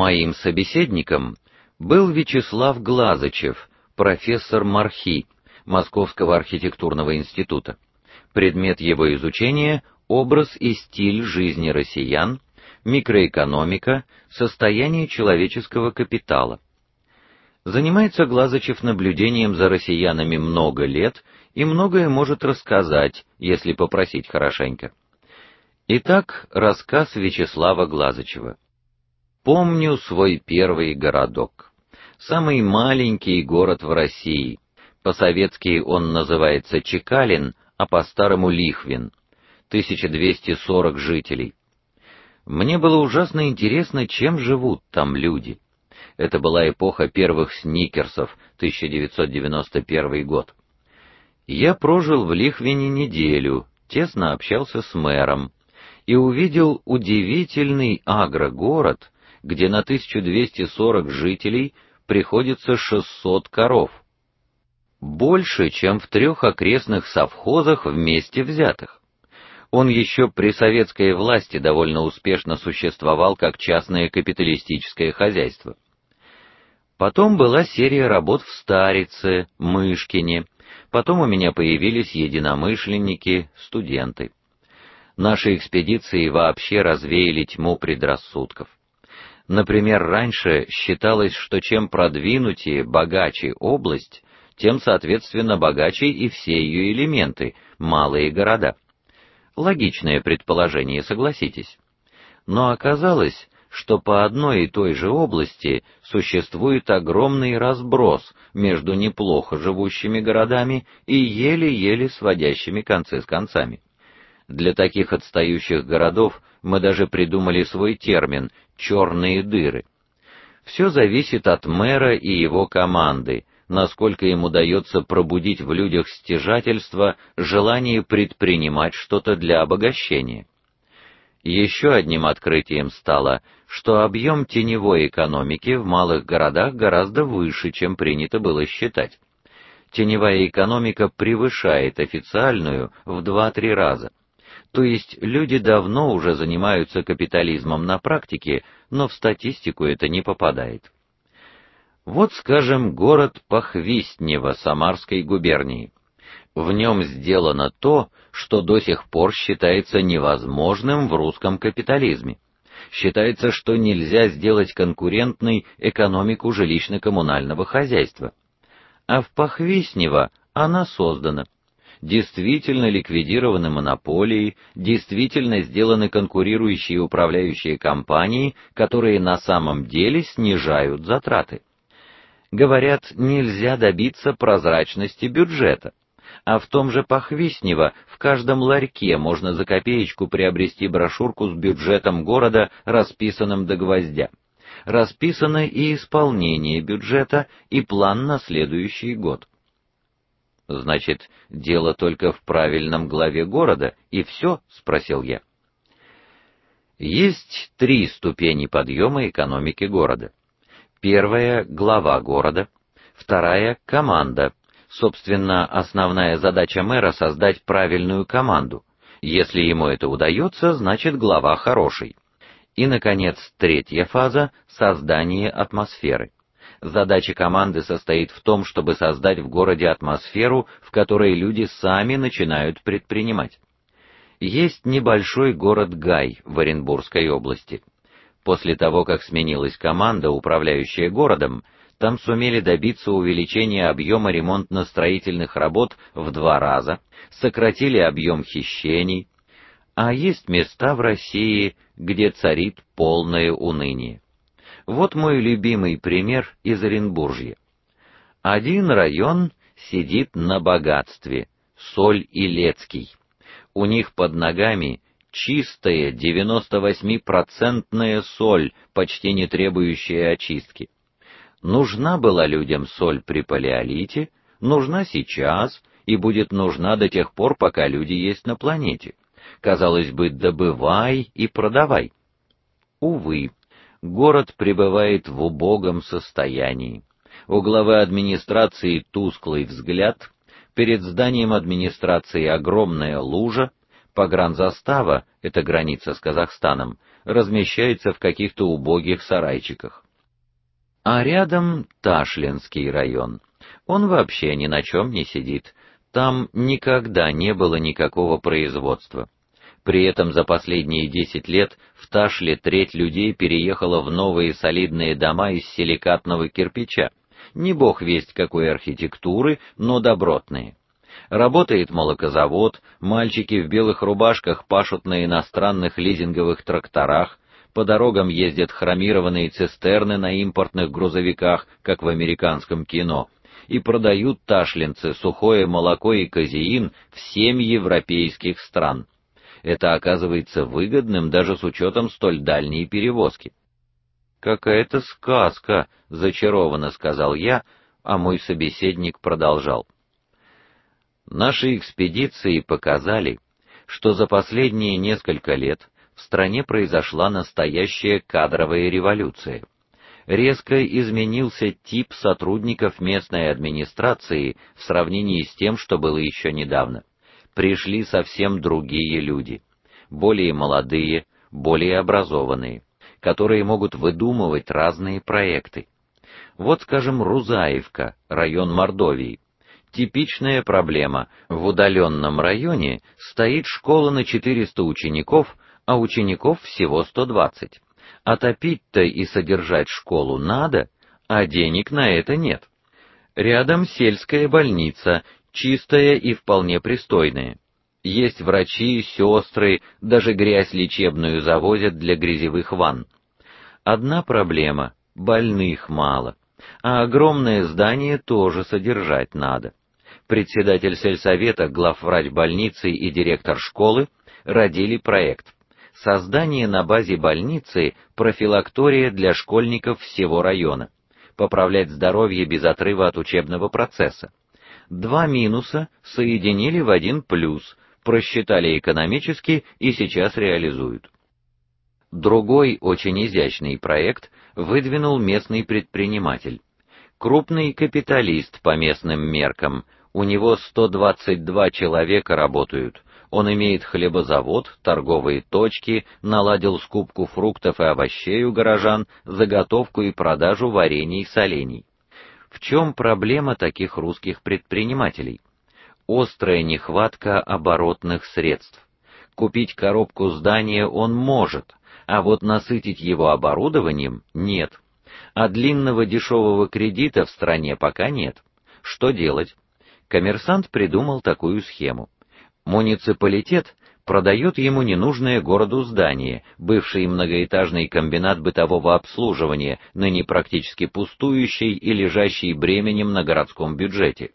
Моим собеседником был Вячеслав Глазычев, профессор Мархи Московского архитектурного института. Предмет его изучения образ и стиль жизни россиян, микроэкономика, состояние человеческого капитала. Занимается Глазычев наблюдением за россиянами много лет и многое может рассказать, если попросить хорошенько. Итак, рассказ Вячеслава Глазычева. Помню свой первый городок. Самый маленький город в России. По-советски он называется Чекалин, а по-старому Лихвин. 1240 жителей. Мне было ужасно интересно, чем живут там люди. Это была эпоха первых сникерсов, 1991 год. Я прожил в Лихвине неделю, тесно общался с мэром и увидел удивительный агрогород, где на 1240 жителей приходится 600 коров. Больше, чем в трех окрестных совхозах вместе взятых. Он еще при советской власти довольно успешно существовал как частное капиталистическое хозяйство. Потом была серия работ в Старице, Мышкине. Потом у меня появились единомышленники, студенты. Наши экспедиции вообще развеяли тьму предрассудков. Например, раньше считалось, что чем продвинутее, богаче область, тем соответственно богаче и все ее элементы, малые города. Логичное предположение, согласитесь. Но оказалось, что по одной и той же области существует огромный разброс между неплохо живущими городами и еле-еле сводящими концы с концами. Для таких отстающих городов мы даже придумали свой термин черные дыры. Все зависит от мэра и его команды, насколько им удается пробудить в людях стяжательство, желание предпринимать что-то для обогащения. Еще одним открытием стало, что объем теневой экономики в малых городах гораздо выше, чем принято было считать. Теневая экономика превышает официальную в 2-3 раза. То есть люди давно уже занимаются капитализмом на практике, но в статистику это не попадает. Вот, скажем, город Похвистнево Самарской губернии. В нем сделано то, что до сих пор считается невозможным в русском капитализме. Считается, что нельзя сделать конкурентной экономику жилищно-коммунального хозяйства. А в Похвистнево она создана действительно ликвидированы монополии, действительно сделаны конкурирующие управляющие компании, которые на самом деле снижают затраты. Говорят, нельзя добиться прозрачности бюджета. А в том же Похвистнево в каждом ларьке можно за копеечку приобрести брошюрку с бюджетом города, расписанным до гвоздя. Расписано и исполнение бюджета, и план на следующий год. Значит, дело только в правильном главе города, и все? спросил я. Есть три ступени подъема экономики города. Первая глава города, вторая команда. Собственно, основная задача мэра создать правильную команду. Если ему это удается, значит, глава хороший. И наконец, третья фаза создание атмосферы. Задача команды состоит в том, чтобы создать в городе атмосферу, в которой люди сами начинают предпринимать. Есть небольшой город Гай в Оренбургской области. После того, как сменилась команда, управляющая городом, там сумели добиться увеличения объема ремонтно-строительных работ в два раза, сократили объем хищений, а есть места в России, где царит полное уныние. Вот мой любимый пример из Оренбуржья. Один район сидит на богатстве, Соль и Лецкий. У них под ногами чистая 98-процентная соль, почти не требующая очистки. Нужна была людям соль при палеолите, нужна сейчас и будет нужна до тех пор, пока люди есть на планете. Казалось бы, добывай и продавай. Увы, город пребывает в убогом состоянии. У главы администрации тусклый взгляд, перед зданием администрации огромная лужа, Погранзастава, это граница с Казахстаном, размещается в каких-то убогих сарайчиках. А рядом Ташлинский район. Он вообще ни на чем не сидит. Там никогда не было никакого производства. При этом за последние 10 лет в Ташле треть людей переехала в новые солидные дома из силикатного кирпича. Не бог весть какой архитектуры, но добротные. Работает молокозавод, мальчики в белых рубашках пашут на иностранных лизинговых тракторах, по дорогам ездят хромированные цистерны на импортных грузовиках, как в американском кино, и продают ташлинцы сухое молоко и казеин в семь европейских стран. Это оказывается выгодным даже с учетом столь дальней перевозки. Какая-то сказка, зачарованно сказал я, а мой собеседник продолжал. Наши экспедиции показали, что за последние несколько лет в стране произошла настоящая кадровая революция. Резко изменился тип сотрудников местной администрации в сравнении с тем, что было еще недавно. Пришли совсем другие люди, более молодые, более образованные которые могут выдумывать разные проекты. Вот, скажем, Рузаевка, район Мордовии. Типичная проблема. В удаленном районе стоит школа на 400 учеников, а учеников всего 120. Отопить-то и содержать школу надо, а денег на это нет. Рядом сельская больница, чистая и вполне пристойная. Есть врачи, сестры, даже грязь лечебную завозят для грязевых ванн. Одна проблема больных мало, а огромное здание тоже содержать надо. Председатель сельсовета, главврач больницы и директор школы родили проект создание на базе больницы профилактория для школьников всего района. Поправлять здоровье без отрыва от учебного процесса. Два минуса соединили в один плюс, просчитали экономически и сейчас реализуют. Другой очень изящный проект выдвинул местный предприниматель. Крупный капиталист по местным меркам. У него 122 человека работают. Он имеет хлебозавод, торговые точки, наладил скупку фруктов и овощей у горожан, заготовку и продажу варений и солений. В чем проблема таких русских предпринимателей? острая нехватка оборотных средств. Купить коробку здания он может, а вот насытить его оборудованием нет. А длинного дешевого кредита в стране пока нет. Что делать? Коммерсант придумал такую схему. Муниципалитет продает ему ненужное городу здание, бывший многоэтажный комбинат бытового обслуживания, ныне практически пустующий и лежащий бременем на городском бюджете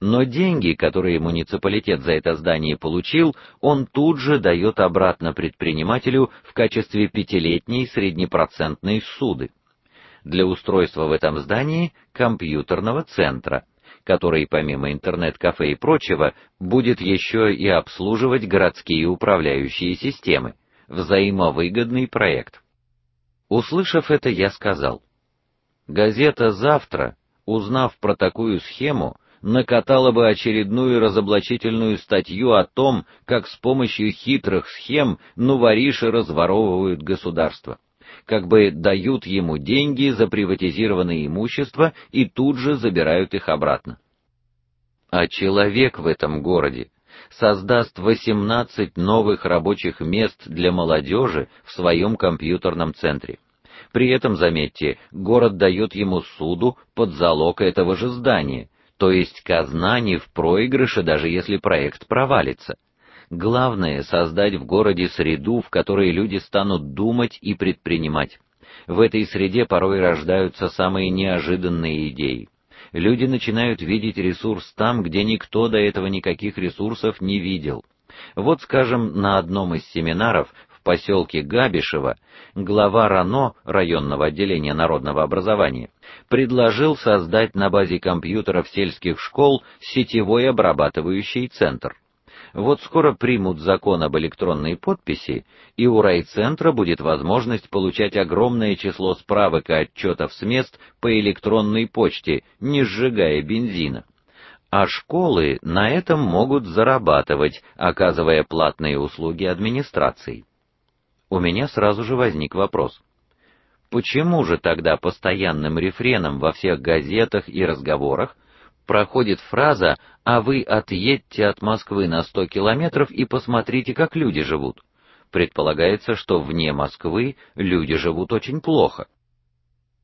но деньги, которые муниципалитет за это здание получил, он тут же дает обратно предпринимателю в качестве пятилетней среднепроцентной суды. Для устройства в этом здании компьютерного центра, который помимо интернет-кафе и прочего будет еще и обслуживать городские управляющие системы. Взаимовыгодный проект. Услышав это, я сказал: Газета Завтра, узнав про такую схему, накатала бы очередную разоблачительную статью о том, как с помощью хитрых схем нувориши разворовывают государство, как бы дают ему деньги за приватизированное имущество и тут же забирают их обратно. А человек в этом городе создаст 18 новых рабочих мест для молодежи в своем компьютерном центре. При этом, заметьте, город дает ему суду под залог этого же здания, то есть казна не в проигрыше, даже если проект провалится. Главное создать в городе среду, в которой люди станут думать и предпринимать. В этой среде порой рождаются самые неожиданные идеи. Люди начинают видеть ресурс там, где никто до этого никаких ресурсов не видел. Вот, скажем, на одном из семинаров поселке Габишево глава РАНО районного отделения народного образования предложил создать на базе компьютеров сельских школ сетевой обрабатывающий центр. Вот скоро примут закон об электронной подписи, и у райцентра будет возможность получать огромное число справок и отчетов с мест по электронной почте, не сжигая бензина а школы на этом могут зарабатывать, оказывая платные услуги администрации. У меня сразу же возник вопрос: почему же тогда постоянным рефреном во всех газетах и разговорах проходит фраза: "А вы отъедьте от Москвы на 100 километров и посмотрите, как люди живут"? Предполагается, что вне Москвы люди живут очень плохо.